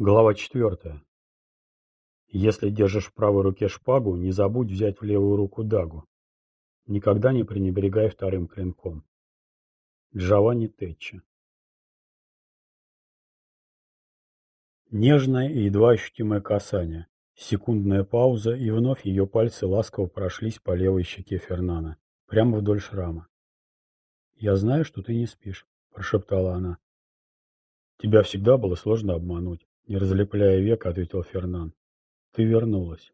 Глава четвертая. Если держишь в правой руке шпагу, не забудь взять в левую руку дагу. Никогда не пренебрегай вторым клинком. Джованни Тетчи. Нежное и едва ощутимое касание. Секундная пауза, и вновь ее пальцы ласково прошлись по левой щеке Фернана, прямо вдоль шрама. «Я знаю, что ты не спишь», — прошептала она. «Тебя всегда было сложно обмануть», — не разлепляя век, ответил Фернан. Ты вернулась.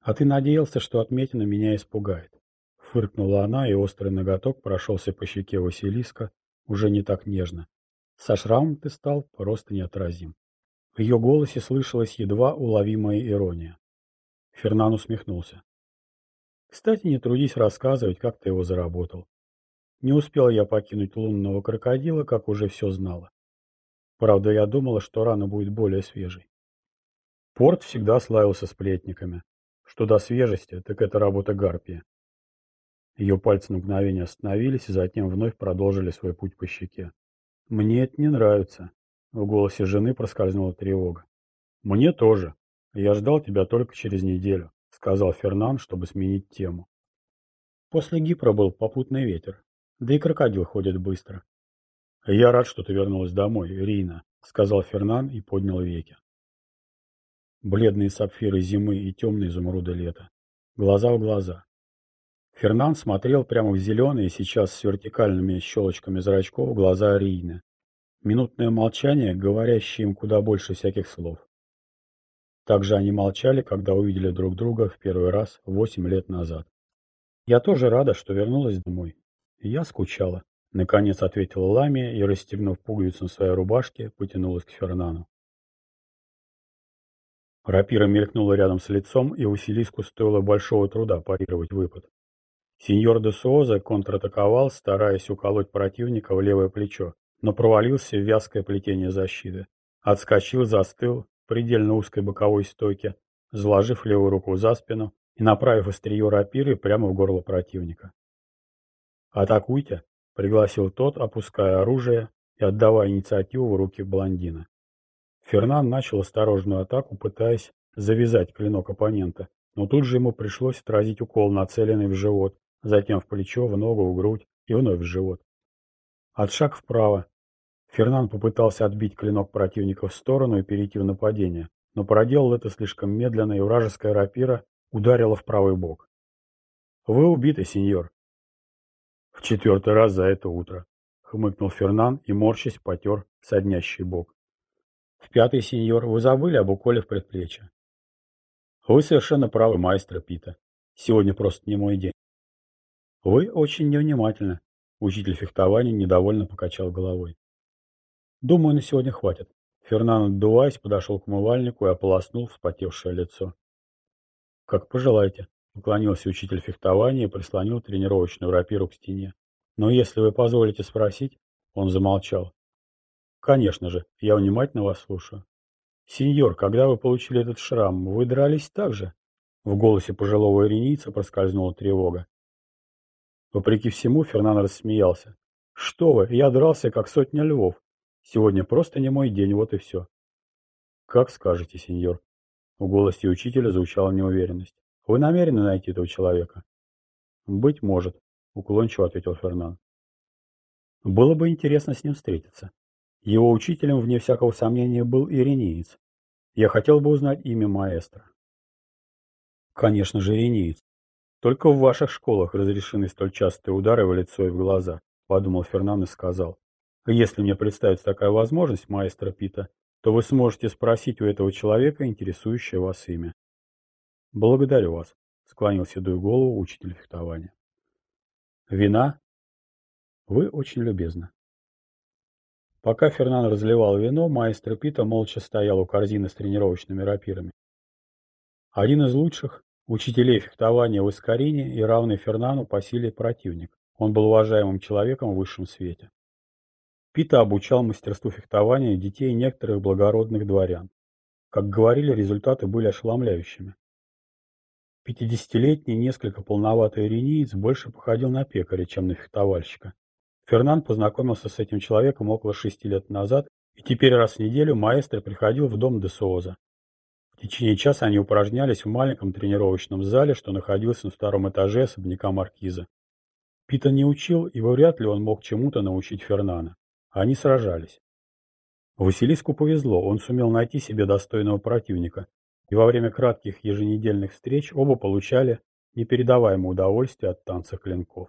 А ты надеялся, что отметина меня испугает. Фыркнула она, и острый ноготок прошелся по щеке Василиска уже не так нежно. Со шрамом ты стал просто неотразим. В ее голосе слышалась едва уловимая ирония. Фернан усмехнулся. Кстати, не трудись рассказывать, как ты его заработал. Не успел я покинуть лунного крокодила, как уже все знала. Правда, я думала, что рана будет более свежей. Порт всегда славился сплетниками. Что до свежести, так это работа Гарпии. Ее пальцы на мгновение остановились и затем вновь продолжили свой путь по щеке. «Мне это не нравится», — в голосе жены проскользнула тревога. «Мне тоже. Я ждал тебя только через неделю», — сказал Фернан, чтобы сменить тему. После Гипра был попутный ветер, да и крокодил ходит быстро. «Я рад, что ты вернулась домой, Рина», — сказал Фернан и поднял веки. Бледные сапфиры зимы и темные изумруды лета. Глаза в глаза. Фернан смотрел прямо в зеленые, сейчас с вертикальными щелочками зрачков, глаза Рийны. Минутное молчание, говорящее им куда больше всяких слов. Также они молчали, когда увидели друг друга в первый раз восемь лет назад. «Я тоже рада, что вернулась домой. Я скучала», — наконец ответила Ламия и, расстегнув пуговицу на своей рубашке, потянулась к Фернану. Рапира мелькнула рядом с лицом, и Василиску стоило большого труда парировать выпад. Сеньор де Суоза контратаковал, стараясь уколоть противника в левое плечо, но провалился в вязкое плетение защиты. Отскочил, застыл в предельно узкой боковой стойке, заложив левую руку за спину и направив острие рапиры прямо в горло противника. «Атакуйте!» — пригласил тот, опуская оружие и отдавая инициативу в руки блондина. Фернан начал осторожную атаку, пытаясь завязать клинок оппонента, но тут же ему пришлось отразить укол, нацеленный в живот, затем в плечо, в ногу, в грудь и вновь в живот. От шаг вправо. Фернан попытался отбить клинок противника в сторону и перейти в нападение, но проделал это слишком медленно, и вражеская рапира ударила в правый бок. «Вы убиты, сеньор!» «В четвертый раз за это утро», — хмыкнул Фернан и, морщись, потер соднящий бок. В пятый, сеньор, вы забыли об уколе в предплечье. Вы совершенно правы, маэстро Пита. Сегодня просто не мой день. Вы очень невнимательны. Учитель фехтования недовольно покачал головой. Думаю, на сегодня хватит. Фернандо, отдуваясь, подошел к умывальнику и ополоснул вспотевшее лицо. Как пожелаете. Уклонился учитель фехтования и прислонил тренировочную рапиру к стене. Но если вы позволите спросить, он замолчал. Конечно же, я внимательно вас слушаю. Сеньор, когда вы получили этот шрам, вы дрались так же? В голосе пожилого иринийца проскользнула тревога. Вопреки всему, Фернан рассмеялся. Что вы, я дрался, как сотня львов. Сегодня просто не мой день, вот и все. Как скажете, сеньор. В голосе учителя звучала неуверенность. Вы намерены найти этого человека? Быть может, уклончиво ответил Фернан. Было бы интересно с ним встретиться. Его учителем, вне всякого сомнения, был иринеец. Я хотел бы узнать имя маэстро. Конечно же, иринеец. Только в ваших школах разрешены столь частые удары в лицо и в глаза, подумал Фернан и сказал. Если мне представится такая возможность, маэстро Пита, то вы сможете спросить у этого человека интересующее вас имя. Благодарю вас, склонил седую голову учитель фехтования. Вина? Вы очень любезны. Пока Фернан разливал вино, маэстро Пита молча стоял у корзины с тренировочными рапирами. Один из лучших учителей фехтования в Искарине и равный Фернану по силе противник. Он был уважаемым человеком в высшем свете. Пита обучал мастерству фехтования детей некоторых благородных дворян. Как говорили, результаты были ошеломляющими. Пятидесятилетний, несколько полноватый иринеец больше походил на пекаря, чем на фехтовальщика. Фернан познакомился с этим человеком около шести лет назад И теперь раз в неделю маэстро приходил в дом де Сооза. В течение часа они упражнялись в маленьком тренировочном зале, что находился на втором этаже особняка маркиза. Пита не учил, и вряд ли он мог чему-то научить Фернана. Они сражались. Василиску повезло, он сумел найти себе достойного противника, и во время кратких еженедельных встреч оба получали непередаваемое удовольствие от танца клинков.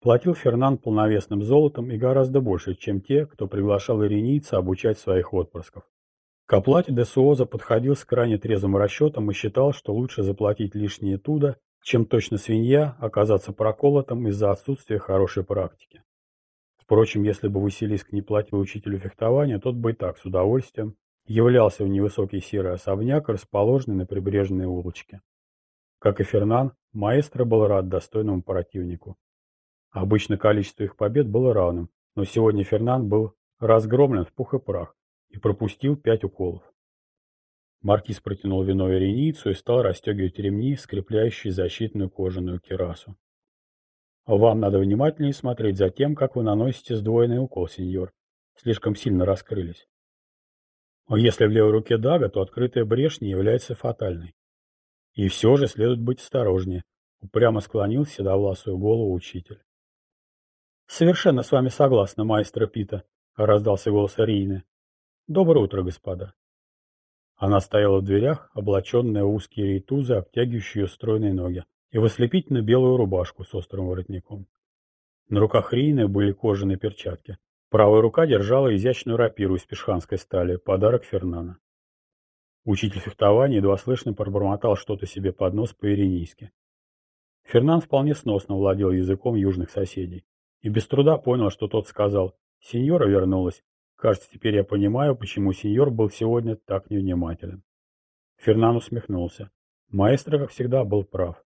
Платил Фернан полновесным золотом и гораздо больше, чем те, кто приглашал иринийца обучать своих отпрысков. К оплате Десуоза подходил с крайне трезвым расчетом и считал, что лучше заплатить лишнее туда, чем точно свинья оказаться проколотым из-за отсутствия хорошей практики. Впрочем, если бы Василиск не платил учителю фехтования, тот бы и так с удовольствием являлся в невысокий серый особняк, расположенный на прибрежной улочке. Как и Фернан, маэстро был рад достойному противнику. Обычно количество их побед было равным, но сегодня Фернан был разгромлен в пух и прах и пропустил пять уколов. Маркиз протянул вино иринийцу и стал расстегивать ремни, скрепляющие защитную кожаную кирасу. «Вам надо внимательнее смотреть за тем, как вы наносите сдвоенный укол, сеньор. Слишком сильно раскрылись. А если в левой руке дага, то открытая брешь не является фатальной. И все же следует быть осторожнее. Упрямо склонил седовласую голову учитель. «Совершенно с вами согласна, маэстро Пита», — раздался голос Арины. «Доброе утро, господа». Она стояла в дверях, облаченная в узкие рейтузы, обтягивающие ее стройные ноги, и в ослепительно белую рубашку с острым воротником. На руках Рины были кожаные перчатки. Правая рука держала изящную рапиру из пешханской стали, подарок Фернана. Учитель фехтования едва слышно пробормотал что-то себе под нос по-иринийски. Фернан вполне сносно владел языком южных соседей и без труда понял, что тот сказал «Сеньора вернулась, Кажется, теперь я понимаю, почему сеньор был сегодня так невнимателен. Фернан усмехнулся. Маэстро, как всегда, был прав.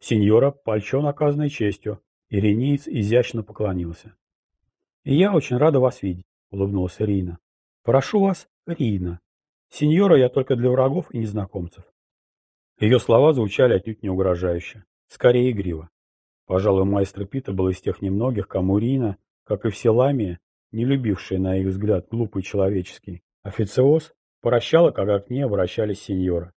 Сеньора польщен оказанной честью. Иринеец изящно поклонился. «И я очень рада вас видеть», — улыбнулась Рина. «Прошу вас, Рина. Сеньора я только для врагов и незнакомцев». Ее слова звучали отнюдь не угрожающе, скорее игриво. Пожалуй, маэстро Пита был из тех немногих, кому Рина, как и все ламии, не любившая, на их взгляд, глупый человеческий, официоз, прощала, когда к ней обращались сеньоры.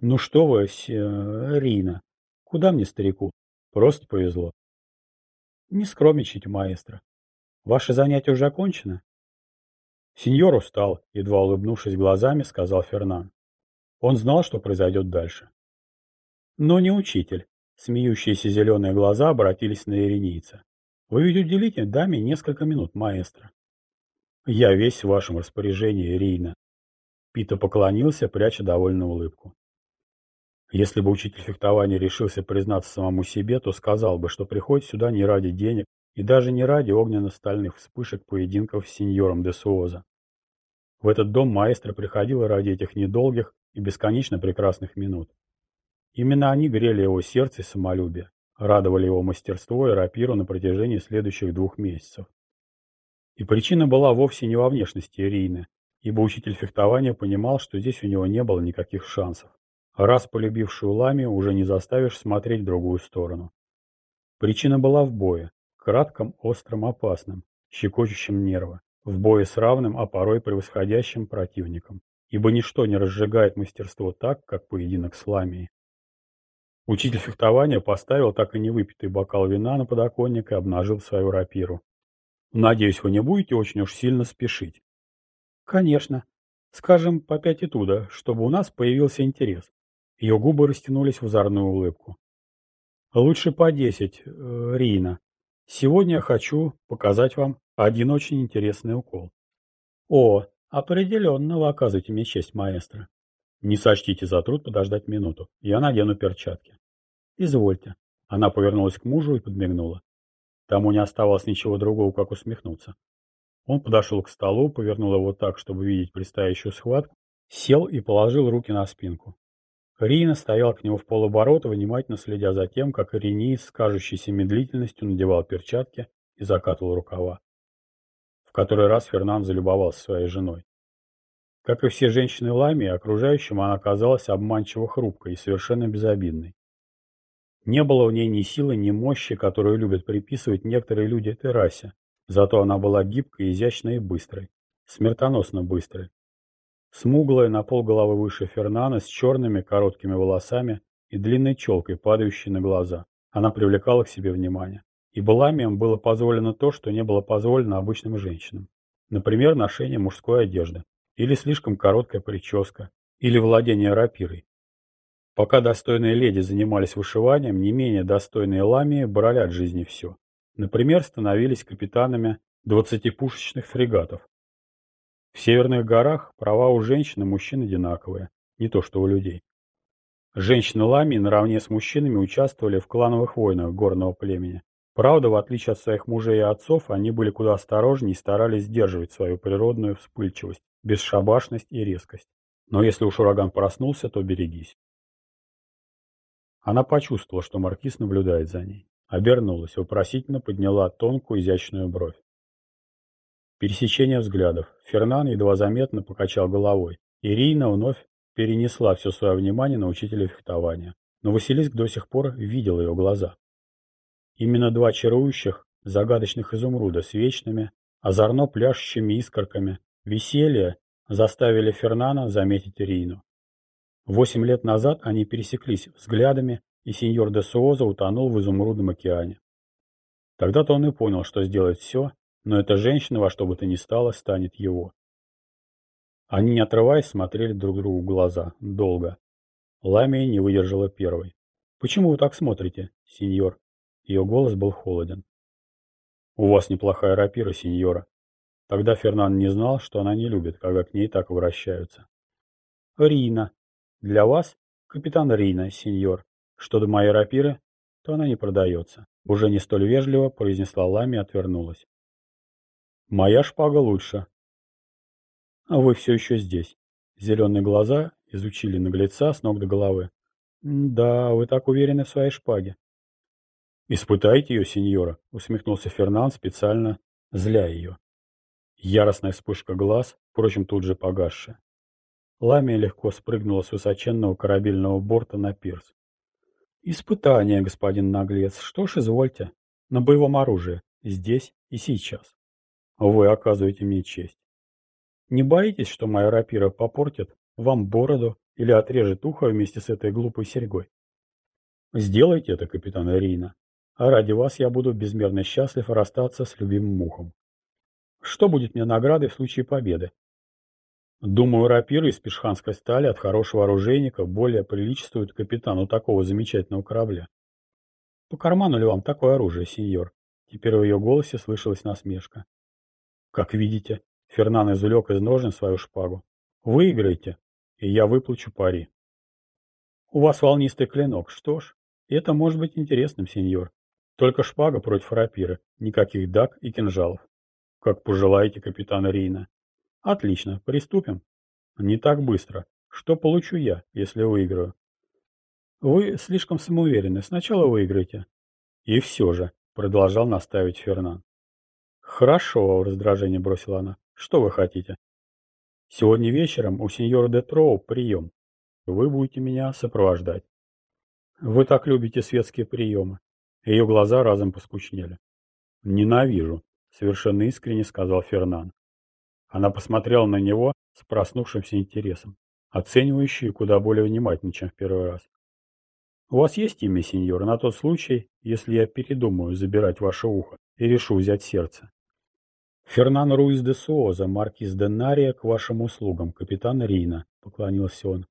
«Ну что вы, Рина, куда мне, старику? Просто повезло». «Не скромничайте, маэстро. Ваше занятие уже окончено?» Сеньор устал, едва улыбнувшись глазами, сказал Фернан. Он знал, что произойдет дальше. Но не учитель. Смеющиеся зеленые глаза обратились на иринийца. Вы ведь уделите даме несколько минут, маэстро. Я весь в вашем распоряжении, Рейна. Пита поклонился, пряча довольную улыбку. Если бы учитель фехтования решился признаться самому себе, то сказал бы, что приходит сюда не ради денег и даже не ради огненно-стальных вспышек поединков с сеньором де Суоза. В этот дом маэстро приходил ради этих недолгих и бесконечно прекрасных минут. Именно они грели его сердце и самолюбие. Радовали его мастерство и рапиру на протяжении следующих двух месяцев. И причина была вовсе не во внешности Ирины, ибо учитель фехтования понимал, что здесь у него не было никаких шансов. Раз полюбившую Лами уже не заставишь смотреть в другую сторону. Причина была в бое, кратком, остром, опасном, щекочущем нервы, в бое с равным, а порой превосходящим противником, ибо ничто не разжигает мастерство так, как поединок с Ламией. Учитель фехтования поставил так и не выпитый бокал вина на подоконник и обнажил свою рапиру. «Надеюсь, вы не будете очень уж сильно спешить». «Конечно. Скажем, по пять и туда, чтобы у нас появился интерес». Ее губы растянулись в озорную улыбку. «Лучше по десять, э, Рина. Сегодня я хочу показать вам один очень интересный укол». «О, определенно вы оказываете мне честь, маэстро. Не сочтите за труд подождать минуту. Я надену перчатки. «Извольте». Она повернулась к мужу и подмигнула. Тому не оставалось ничего другого, как усмехнуться. Он подошел к столу, повернул его так, чтобы видеть предстоящую схватку, сел и положил руки на спинку. Рина стоял к нему в полоборота, внимательно следя за тем, как Иринеец с кажущейся медлительностью надевал перчатки и закатывал рукава. В который раз Фернан залюбовался своей женой. Как и все женщины Лами, окружающим она казалась обманчиво хрупкой и совершенно безобидной. Не было в ней ни силы, ни мощи, которую любят приписывать некоторые люди этой расе, Зато она была гибкой, изящной и быстрой. Смертоносно быстрой. Смуглая, на полголовы выше Фернана, с черными короткими волосами и длинной челкой, падающей на глаза. Она привлекала к себе внимание. И Баламиям было позволено то, что не было позволено обычным женщинам. Например, ношение мужской одежды, или слишком короткая прическа, или владение рапирой. Пока достойные леди занимались вышиванием, не менее достойные ламии брали от жизни все. Например, становились капитанами двадцатипушечных фрегатов. В северных горах права у женщин и мужчин одинаковые, не то что у людей. Женщины ламии наравне с мужчинами участвовали в клановых войнах горного племени. Правда, в отличие от своих мужей и отцов, они были куда осторожнее и старались сдерживать свою природную вспыльчивость, бесшабашность и резкость. Но если уж ураган проснулся, то берегись. Она почувствовала, что маркиз наблюдает за ней. Обернулась, вопросительно подняла тонкую изящную бровь. Пересечение взглядов. Фернан едва заметно покачал головой. Ирина вновь перенесла все свое внимание на учителя фехтования. Но Василиск до сих пор видел ее глаза. Именно два чарующих, загадочных изумруда с вечными, озорно пляшущими искорками, веселья заставили Фернана заметить Ирину. Восемь лет назад они пересеклись взглядами, и сеньор де Суоза утонул в изумрудном океане. Тогда-то он и понял, что сделает все, но эта женщина во что бы то ни стало станет его. Они, не отрываясь, смотрели друг другу в глаза. Долго. Ламия не выдержала первой. «Почему вы так смотрите, сеньор?» Ее голос был холоден. «У вас неплохая рапира, сеньора». Тогда Фернан не знал, что она не любит, когда к ней так обращаются. «Рина», для вас, капитан Рина, сеньор. Что до моей рапиры, то она не продается. Уже не столь вежливо произнесла Лами и отвернулась. Моя шпага лучше. А вы все еще здесь. Зеленые глаза изучили наглеца с ног до головы. Да, вы так уверены в своей шпаге. Испытайте ее, сеньора, усмехнулся Фернан специально, зля ее. Яростная вспышка глаз, впрочем, тут же погасшая. Ламия легко спрыгнула с высоченного корабельного борта на пирс. «Испытание, господин наглец. Что ж, извольте. На боевом оружии. Здесь и сейчас. Вы оказываете мне честь. Не боитесь, что моя рапира попортит вам бороду или отрежет ухо вместе с этой глупой серьгой? Сделайте это, капитан Ирина. А ради вас я буду безмерно счастлив расстаться с любимым мухом. Что будет мне наградой в случае победы? Думаю, рапиры из пешханской стали от хорошего оружейника более приличествуют капитану такого замечательного корабля. По карману ли вам такое оружие, сеньор? Теперь в ее голосе слышалась насмешка. Как видите, Фернан извлек из ножен свою шпагу. Выиграйте, и я выплачу пари. У вас волнистый клинок, что ж, это может быть интересным, сеньор. Только шпага против рапиры, никаких дак и кинжалов. Как пожелаете, капитан Рейна. Отлично, приступим. Не так быстро. Что получу я, если выиграю? Вы слишком самоуверены. Сначала выиграйте. И все же, продолжал настаивать Фернан. Хорошо, в раздражении бросила она. Что вы хотите? Сегодня вечером у сеньора де Троу прием. Вы будете меня сопровождать. Вы так любите светские приемы. Ее глаза разом поскучнели. Ненавижу, совершенно искренне сказал Фернан. Она посмотрела на него с проснувшимся интересом, оценивающий куда более внимательно, чем в первый раз. «У вас есть имя, сеньор, на тот случай, если я передумаю забирать ваше ухо и решу взять сердце?» «Фернан Руиз де Суоза, маркиз де Нария, к вашим услугам, капитан Рина», — поклонился он.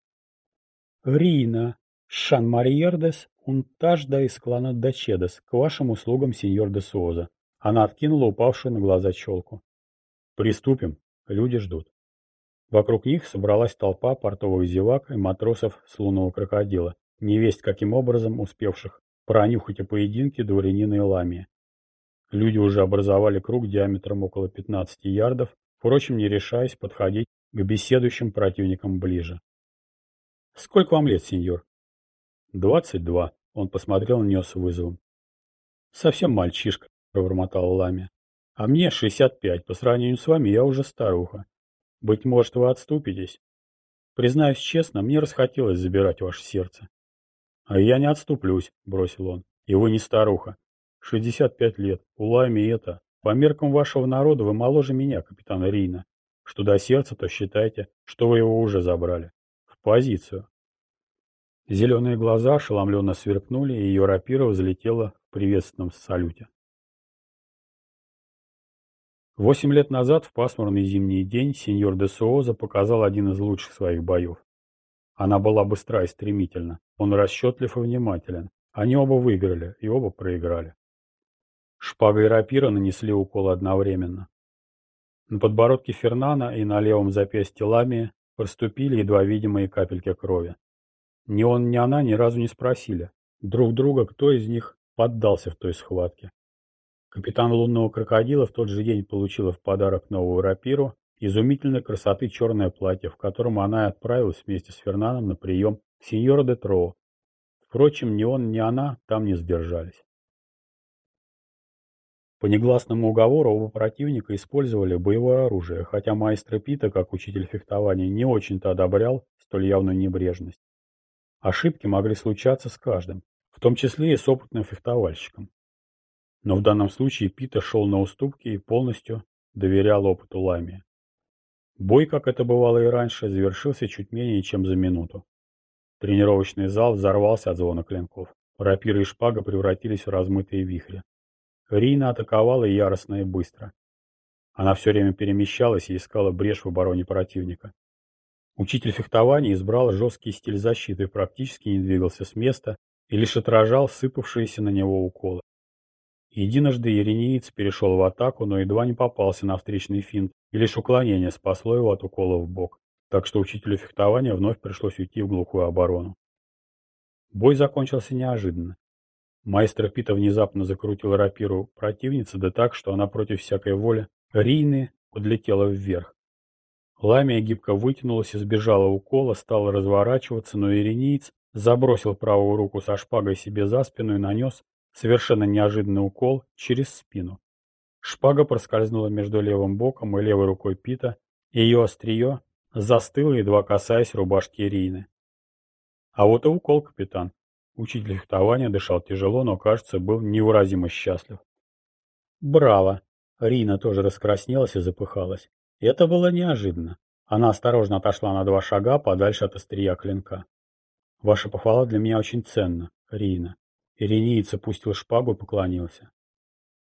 «Рина, Шан Марьердес, унтаж да из клана Дачедес, к вашим услугам, сеньор де Суоза». Она откинула упавшую на глаза челку. «Приступим», Люди ждут. Вокруг них собралась толпа портовых зевак и матросов с лунного крокодила, невесть каким образом успевших пронюхать о поединке дворянина и ламия. Люди уже образовали круг диаметром около 15 ярдов, впрочем, не решаясь подходить к беседующим противникам ближе. «Сколько вам лет, сеньор?» «Двадцать два», — он посмотрел на нее с вызовом. «Совсем мальчишка», — пробормотал Ламия. А мне 65, по сравнению с вами я уже старуха. Быть может, вы отступитесь? Признаюсь честно, мне расхотелось забирать ваше сердце. А я не отступлюсь, бросил он. И вы не старуха. 65 лет, у Лайми это, По меркам вашего народа вы моложе меня, капитан Рина. Что до сердца, то считайте, что вы его уже забрали. В позицию. Зеленые глаза ошеломленно сверкнули, и ее рапира взлетела в приветственном салюте. Восемь лет назад, в пасмурный зимний день, сеньор де Суоза показал один из лучших своих боев. Она была быстра и стремительна. Он расчетлив и внимателен. Они оба выиграли и оба проиграли. Шпага и рапира нанесли укол одновременно. На подбородке Фернана и на левом запястье Ламии проступили едва видимые капельки крови. Ни он, ни она ни разу не спросили друг друга, кто из них поддался в той схватке. Капитан лунного крокодила в тот же день получила в подарок новую рапиру, изумительной красоты черное платье, в котором она и отправилась вместе с Фернаном на прием к сеньору де Троу. Впрочем, ни он, ни она там не сдержались. По негласному уговору оба противника использовали боевое оружие, хотя маэстро Пита, как учитель фехтования, не очень-то одобрял столь явную небрежность. Ошибки могли случаться с каждым, в том числе и с опытным фехтовальщиком. Но в данном случае Пита шел на уступки и полностью доверял опыту Ламия. Бой, как это бывало и раньше, завершился чуть менее чем за минуту. Тренировочный зал взорвался от звона клинков. Рапира и шпага превратились в размытые вихри. Рина атаковала яростно и быстро. Она все время перемещалась и искала брешь в обороне противника. Учитель фехтования избрал жесткий стиль защиты, и практически не двигался с места и лишь отражал сыпавшиеся на него уколы. Единожды Ерениец перешел в атаку, но едва не попался на встречный финт, и лишь уклонение спасло его от укола в бок, так что учителю фехтования вновь пришлось уйти в глухую оборону. Бой закончился неожиданно. Маэстро Пита внезапно закрутил рапиру противницы, да так, что она против всякой воли Рины подлетела вверх. Ламия гибко вытянулась и сбежала укола, стала разворачиваться, но иринеец забросил правую руку со шпагой себе за спину и нанес совершенно неожиданный укол через спину. Шпага проскользнула между левым боком и левой рукой Пита, и ее острие застыло, едва касаясь рубашки Ирины. А вот и укол, капитан. Учитель фехтования дышал тяжело, но, кажется, был невыразимо счастлив. «Браво!» Рина тоже раскраснелась и запыхалась. Это было неожиданно. Она осторожно отошла на два шага подальше от острия клинка. «Ваша похвала для меня очень ценна, Рина». Иринеец опустил шпагу и поклонился.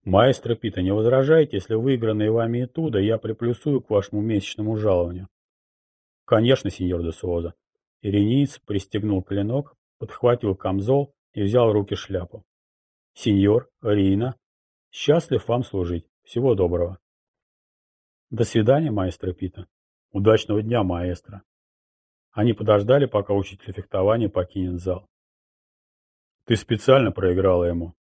«Маэстро Пита, не возражаете, если выигранные вами этуда я приплюсую к вашему месячному жалованию?» «Конечно, сеньор де Суоза». Иринеец пристегнул клинок, подхватил камзол и взял в руки шляпу. «Сеньор, Рина, счастлив вам служить. Всего доброго». «До свидания, маэстро Пита. Удачного дня, маэстро». Они подождали, пока учитель фехтования покинет зал. «Ты специально проиграла ему?»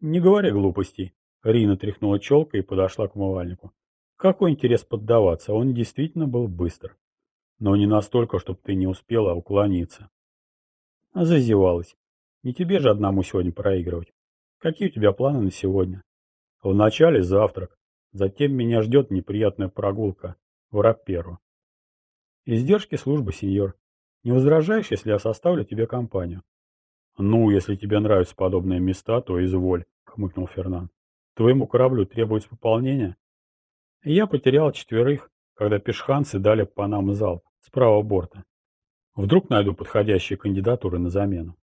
«Не говори глупостей». Рина тряхнула челкой и подошла к умывальнику. «Какой интерес поддаваться? Он действительно был быстр. Но не настолько, чтобы ты не успела уклониться». Зазевалась. Не тебе же одному сегодня проигрывать. Какие у тебя планы на сегодня? Вначале завтрак. Затем меня ждет неприятная прогулка в Раперу. Издержки службы, сеньор. Не возражаешь, если я составлю тебе компанию? Ну, если тебе нравятся подобные места, то изволь, хмыкнул Фернан. Твоему кораблю требуется пополнение? Я потерял четверых, когда пешханцы дали по нам залп с правого борта. Вдруг найду подходящие кандидатуры на замену.